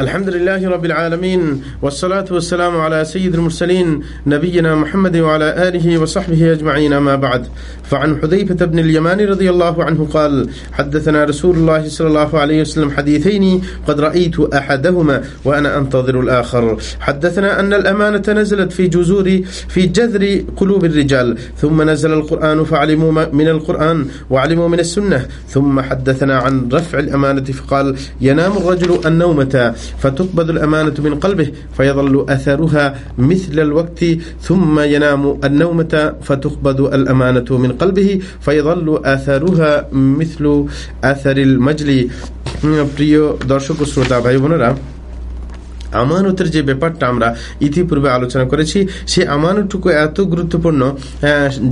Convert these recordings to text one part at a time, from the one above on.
الحمد لله رب العالمين والصلاة والسلام على سيد المرسلين نبينا محمد وعلى آله وصحبه أجمعين ما بعد فعن حذيفة بن اليمان رضي الله عنه قال حدثنا رسول الله صلى الله عليه وسلم حديثين قد رأيت أحدهما وأنا أنتظر الآخر حدثنا أن الأمانة نزلت في جذور في جذر قلوب الرجال ثم نزل القرآن فعلموا من القرآن وعلموا من السنة ثم حدثنا عن رفع الأمانة فقال ينام الرجل النومة فتقبض الأمانة من قلبه فيظل أثرها مثل الوقت ثم ينام النومة فتقبض الأمانة من قلبه فيظل أثرها مثل أثر المجلي প্রিয় দর্শক ও শ্রোতা ভাই বোনেরা আমানতের যে ব্যাপারটা আমরা ইতিপূর্বে আলোচনা করেছি, সে আমানতটুকু এত গুরুত্বপূর্ণ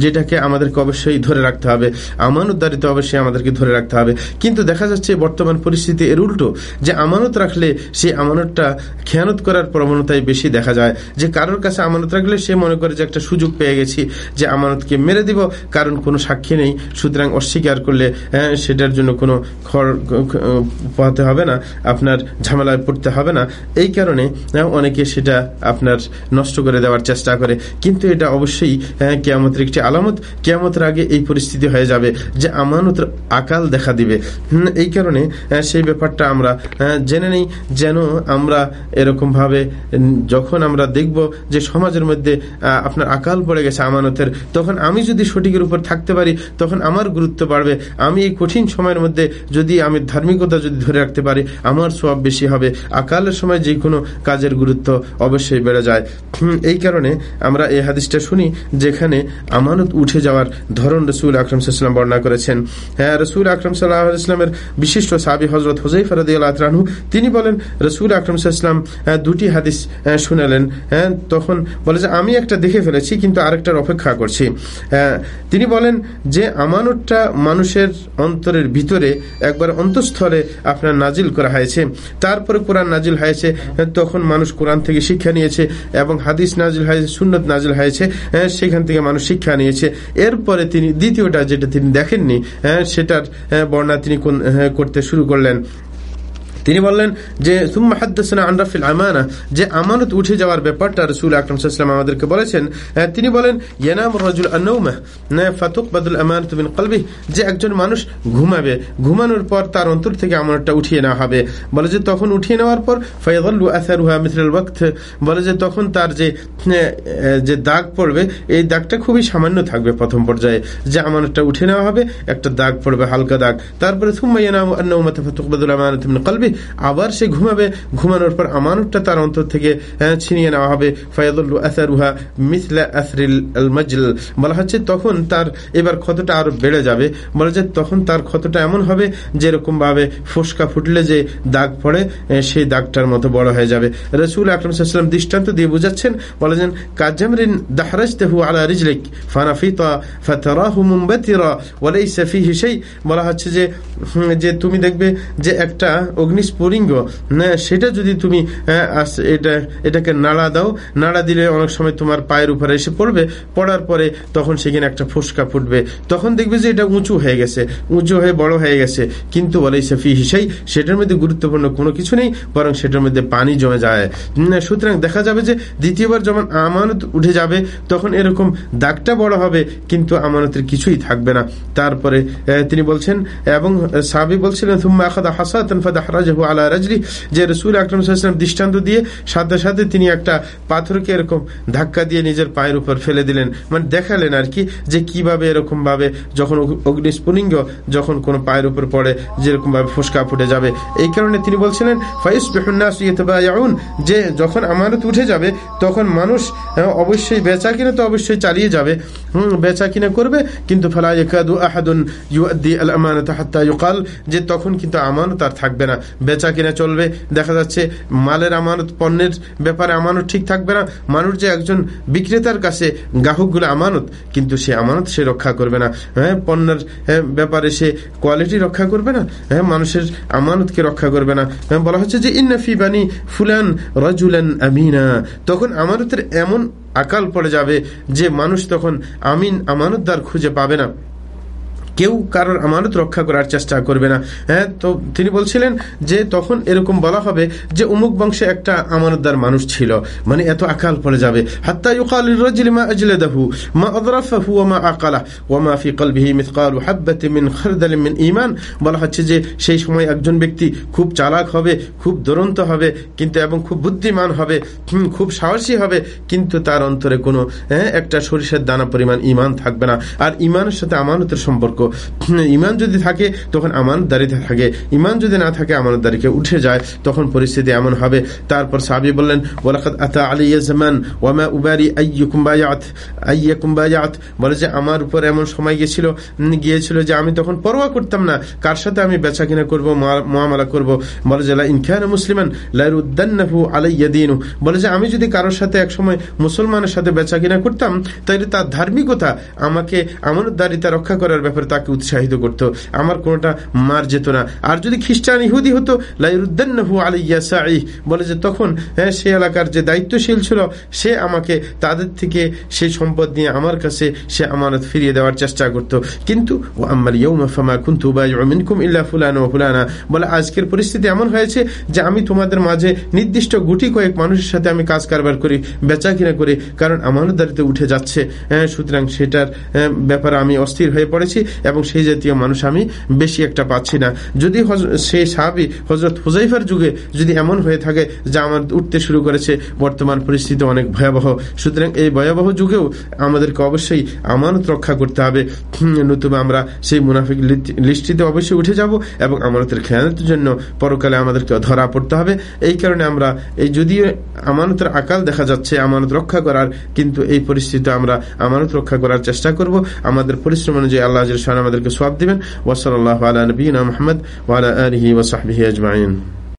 যেটাকে আমাদেরকে অবশ্যই ধরে রাখতে হবে। আমানত আমানতদারিতে অবশ্যই আমাদেরকে ধরে রাখতে হবে। কিন্তু দেখা যাচ্ছে বর্তমান পরিস্থিতি এর উল্টো, যে আমানত রাখলে সেই আমানতটা খেয়ানত করার প্রবণতাই বেশি দেখা যায়। যে কারোর কাছে আমানত রাখলে সে মনে করে যে একটা সুযোগ পেয়ে গেছি, যে আমানতকে মেরে দিব, কারণ কোনো সাক্ষী নেই। সুতরাং অস্বীকার করলে সেটার জন্য কোনো খড় পোহাতে হবে না, আপনার ঝামেলায় পড়তে হবে না। এই কারণে কারণে অনেকে সেটা আপনার নষ্ট করে দেওয়ার চেষ্টা করে। কিন্তু এটা অবশ্যই কেয়ামতের একটি আলামত। কেয়ামতের আগে এই পরিস্থিতি হয়ে যাবে যে আমানতের আকাল দেখা দিবে। এই কারণে সেই ব্যাপারটা আমরা জেনে নেই। যেন আমরা এরকম ভাবে যখন আমরা দেখব যে সমাজের মধ্যে আপনার আকাল পড়ে গেছে আমানতের, তখন আমি যদি সঠিকের উপর থাকতে পারি, তখন আমার গুরুত্ব বাড়বে। আমি এই কঠিন সময়ের মধ্যে যদি আমি ধার্মিকতা যদি ধরে রাখতে পারি, আমার সব বেশি হবে। আকালের সময় যে কোনো কাজের গুরুত্ব অবশ্যই বেড়ে যায়। এই কারণে আমরা এই হাদিসটা শুনি, যেখানে আমানত উঠে যাওয়ার ধরন রসুল আকরম সাল্লাম বর্ণনা করেছেন। হ্যাঁ রসুল আকরম সাল্লাহ ইসলামের বিশিষ্ট সাবি হজরত হুজাই ফরদি তিনি বলেন, রসুল আকরম সাল্লাম দুটি হাদিস শুনালেন। হ্যাঁ তখন বলে যে, আমি একটা দেখে ফেলেছি, কিন্তু আরেকটার অপেক্ষা করছি। তিনি বলেন যে, আমানতটা মানুষের অন্তরের ভিতরে একবার অন্তঃস্থলে আপনার নাজিল করা হয়েছে। তারপরে কোরআন নাজিল হয়েছে তখন মানুষ কোরআন থেকে শিক্ষা নিয়েছে এবং হাদিস নাজিল হয়েছে, সুন্নত নাজিল হয়েছে সেখান থেকে মানুষ শিক্ষা নিয়েছে। এরপরে তিনি, দ্বিতীয়টা যেটা তিনি দেখেননি সেটার বর্ণনা তিনি করতে শুরু করলেন। তিনি বললেন যে, সুম্মা হাদ্দাসনা আনরাফিল আমানা যে আমানত উঠে যাওয়ার ব্যাপারটা রসুল আকরম সাল্লাম আমাদেরকে বলেছেন। তিনি বলেন, ইয়ানাম রাজুল আনৌমা ফাতুক বাদুল আমানত বিন কলবি যে একজন মানুষ ঘুমাবে, ঘুমানোর পর তার অন্তর থেকে আমানতটা উঠিয়ে নেওয়া হবে। বলে যে, তখন উঠিয়ে নেওয়ার পর ফয়দুল্লু আসারুহা মিথরুল ওয়াক্ত বলে যে, তখন তার যে যে দাগ পড়বে, এই দাগটা খুবই সামান্য থাকবে প্রথম পর্যায়ে। যে আমানতটা উঠে নেওয়া হবে, একটা দাগ পড়বে, হালকা দাগ। তারপরে, সুম্মা ইয়ানাম আন্নৌমা ফাতুক বাদুল আমানত বিন কলবি আবার সে ঘুমাবে। ঘুমানোর পর আমানতটা তার অন্তর থেকে ছিনিয়ে নেওয়া হবে। ফয়াদুল্লু আসারুহা মিসলা আসরিল মজল বলা হচ্ছে তখন তার এবার ক্ষতটা আরও বেড়ে যাবে। বলা যায় তখন তার ক্ষতটা এমন হবে যেরকম ভাবে ফোসকা ফুটলে যে দাগ পড়ে সেই দাগটার মতো বড় হয়ে যাবে। রসুল আকরম সাল্লাম দৃষ্টান্ত দিয়ে বুঝাচ্ছেন বলেছেন কাজামরিন দাহরাজতেহু আলা রিজলিক ফানাফিতা ফাতারাহু মুমবাতিরা ওয়ালাইসা ফিহি শাই। বলা হচ্ছে যে যে তুমি দেখবে যে একটা অগ্নি স্ফুলিঙ্গ সেটা যদি তুমি এটা, এটাকে নাড়া দাও, নাড়া দিলে অনেক সময় তোমার পায়ের উপরে এসে পড়বে, পড়ার পরে তখন সেখানে একটা ফুসকা ফুটবে। তখন দেখবে যে এটা উঁচু হয়ে গেছে, উঁচু হয়ে বড় হয়ে গেছে। কিন্তু বলে সফি হিসাই সেটার মধ্যে গুরুত্বপূর্ণ কোনো কিছু নেই, বরং সেটার মধ্যে পানি জমে যায়। সুতরাং দেখা যাবে যে দ্বিতীয়বার যখন আমানত উঠে যাবে, তখন এরকম দাগটা বড় হবে, কিন্তু আমানতের কিছুই থাকবে না। তারপরে তিনি বলছেন, এবং সাবি বলছিলেন থুম্মা আখাদা হাসাতান রাজলি, যে রসুল দৃষ্টান্ত দিয়ে সাথে সাথে তিনি একটা পাথরকে এরকম ধাক্কা দিয়ে নিজের পায়ের উপর ফেলে দিলেন। মানে দেখালেন আর কি যে কীভাবে এরকম ভাবে যখন অগ্নিস্ফুলিঙ্গ যখন কোনো পায়ের উপর পড়ে যেরকম ভাবে ফুসকা ফুটে যাবে। এই কারণে তিনি বলছিলেন ফাইস বেহুন্নাস যে যখন আমানত উঠে যাবে, তখন মানুষ অবশ্যই বেচা কিনা তো অবশ্যই চালিয়ে যাবে। বেচা কিনা করবে, কিন্তু ফালা আহাদুন ইউআদ্দি আল আমানাত হাত্তা ইউকাল, যে তখন কিন্তু আমানত আর থাকবে না। বেচা কিনা চলবে। দেখা যাচ্ছে মালের আমানত পণ্যের ব্যাপারে আমানত ঠিক থাকবে না। মানুষ যে একজন বিক্রেতার কাছে গ্রাহকগুলো আমানত কিন্তু সে আমানত সে রক্ষা করবে না। হ্যাঁ পণ্যের হ্যাঁ, ব্যাপারে সে কোয়ালিটি রক্ষা করবে না। হ্যাঁ মানুষের আমানতকে রক্ষা করবে না। হ্যাঁ, বলা হচ্ছে যে ইন্নাফি বানি ফুলান রাজুলান আমিনা। তখন আমানতের এমন আকাল পড়ে যাবে যে মানুষ তখন আমিন আমানতদার খুঁজে পাবে না। কেউ কারোর আমানত রক্ষা করার চেষ্টা করবে না। হ্যাঁ তো তিনি বলছিলেন যে তখন এরকম বলা হবে যে অমুক বংশে একটা আমানতদার মানুষ ছিল মানে এত আকাল পড়ে যাবে। হাত্তা ইউকাল মা আজলাদাহু মা মা আকালা ওয়া মা ফি কলবিহি মিসকালু মিন খারদালিন বলা হচ্ছে যে সেই সময় একজন ব্যক্তি খুব চালাক হবে খুব দুরন্ত হবে কিন্তু এবং খুব বুদ্ধিমান হবে খুব সাহসী হবে কিন্তু তার অন্তরে কোনো হ্যাঁ, একটা সরিষার দানা পরিমাণ ইমান থাকবে না। আর ইমানের সাথে আমানতের সম্পর্ক ইমান যদি থাকে, তখন আমানতদারিতে থাকে। ইমান যদি না থাকে আমানতদারিকে উঠে যায়, তখন পরিস্থিতি এমন হবে। তারপর সাহাবী বললেন বলে যে, আমার উপর এমন সময় গিয়েছিল গিয়েছিল যে, আমি তখন পরোয়া করতাম না। কার সাথে আমি বেচা কিনা করব মুআমালা করব? বলে যে, লা ইন কানা মুসলিমান, লা রুদ্দান্নাহু আলাইয়া বলে যে, আমি যদি কারোর সাথে এক সময় মুসলমানের সাথে বেচা কিনা করতাম তাহলে তার ধার্মিকতা আমাকে আমার আমানতদারিতা রক্ষা করার ব্যাপারে তাকে উৎসাহিত করতো। আমার কোনোটা মার যেত না। আর যদি খ্রিস্টান ইহুদি হতো লাইরুদ্দান্নাহু আলাইয়া সাঈ বলে যে তখন হ্যাঁ সে এলাকার যে দায়িত্বশীল ছিল সে আমাকে তাদের থেকে সেই সম্পদ নিয়ে আমার কাছে সে আমানত ফিরিয়ে দেওয়ার চেষ্টা করত। কিন্তু ও আম্মাল ইয়াউমা ফামা কুনতু বাইউ মিনকুম ইল্লা ফুলানা ওয়া ফুলানা। বলে আজকের পরিস্থিতি এমন হয়েছে যে আমি তোমাদের মাঝে নির্দিষ্ট গুটি কয়েক মানুষের সাথে আমি কাজ কারবার করি বেচা কিনা করি কারণ আমানতদারিতে উঠে যাচ্ছে। হ্যাঁ, সুতরাং সেটার হ্যাঁ, ব্যাপারে আমি অস্থির হয়ে পড়েছি এবং সেই জাতীয় মানুষ আমি বেশি একটা পাচ্ছি না। যদি সেই সাহাবি হজরত হুজাইফার যুগে যদি এমন হয়ে থাকে যে আমার উঠতে শুরু করেছে, বর্তমান পরিস্থিতি অনেক ভয়াবহ। সুতরাং এই ভয়াবহ যুগেও আমাদেরকে অবশ্যই আমানত রক্ষা করতে হবে। নতুবা আমরা সেই মুনাফিক লিস্টিতে অবশ্যই উঠে যাব এবং আমানতের খেয়ানতের জন্য পরকালে আমাদেরকে ধরা পড়তে হবে। এই কারণে আমরা এই যদিও আমানতের আকাল দেখা যাচ্ছে আমানত রক্ষা করার, কিন্তু এই পরিস্থিতি আমরা আমানত রক্ষা করার চেষ্টা করব। আমাদের পরিশ্রম অনুযায়ী আল্লাহ আমাদেরকে সওয়াব দিবেন ওয়াসাল্লাল্লাহু আলা নবিয়িনা মুহাম্মদ ওয়া আলা আলিহি ওয়া সাহবিহি আজমাইন